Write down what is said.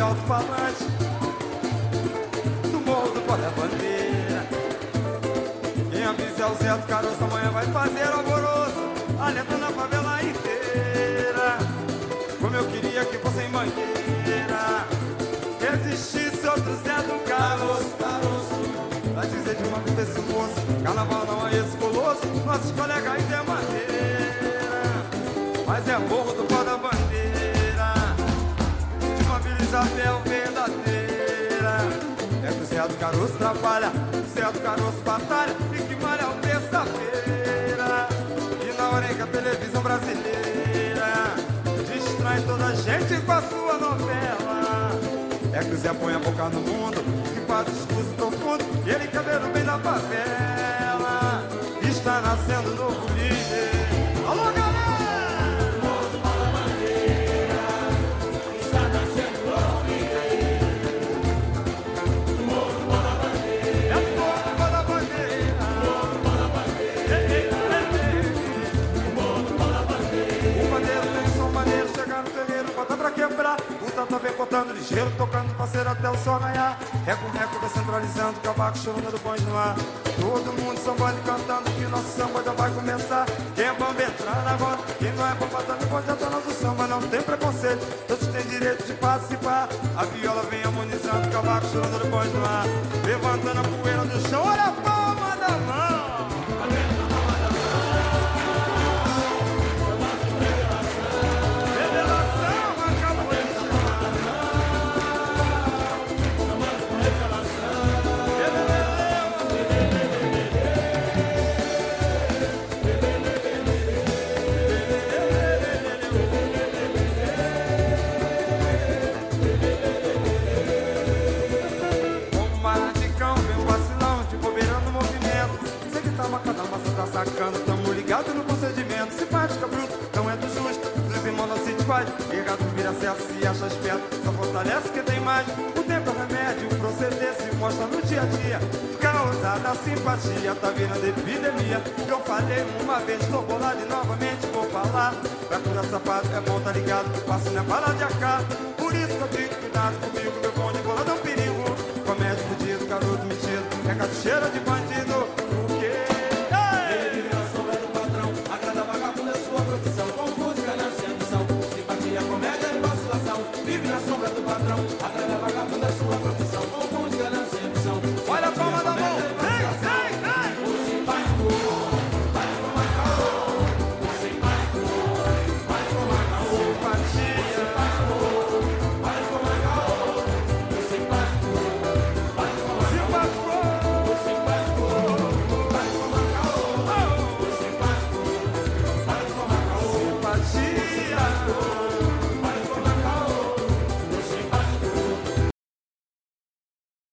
Alto-falante do morro do Porta Bandeira. Quem avisa é o Zé do Caroço, amanhã vai fazer alvoroço, alentando a favela inteira. Como eu queria que fosse em Mangueira, existisse outro Zé do Caroço. Pra dizer de uma vez esse moço, carnaval não é esse colosso, nossos colegas é maneira, mas é morro do Porta Bandeira. Isabel verdadeira. É que o Zé do Caroço trabalha, o Zé do Caroço batalha e que malha o terça-feira. E na hora em que a televisão brasileira distrai toda a gente com a sua novela. É que o Zé põe a boca no mundo, que faz discurso profundo, e ele cabelo bem da favela. Tá vem botando ligeiro, tocando parceiro até o sol ganhar. Reco, reco, descentralizando, cavaco chorando do bons no ar. Todo mundo sambando e cantando que nosso samba já vai começar. Quem é bamba entrar agora, quem não é bamba também pode entrar nosso samba, não tem preconceito. Todos têm direito de participar. A viola vem harmonizando, cavaco chorando do bons no ar. Levantando a poeira do chão, olha a sacando, tamo ligado no procedimento. Simpática, bruto, não é do justo. Irmãos não se faz. Errado vira acesso e acha esperto. Só fortalece quem tem mais. O tempo é remédio, o proceder se mostra no dia a dia. Causa da simpatia, tá virando epidemia. Eu falei uma vez, tô bolado e novamente vou falar. Pra curar sapato é bom, tá ligado? Passo na bala de AK. Por isso que eu digo cuidado comigo, meu bom de bolado é um perigo. Comédio fudido, garoto metido, é cheira de banho Gracias.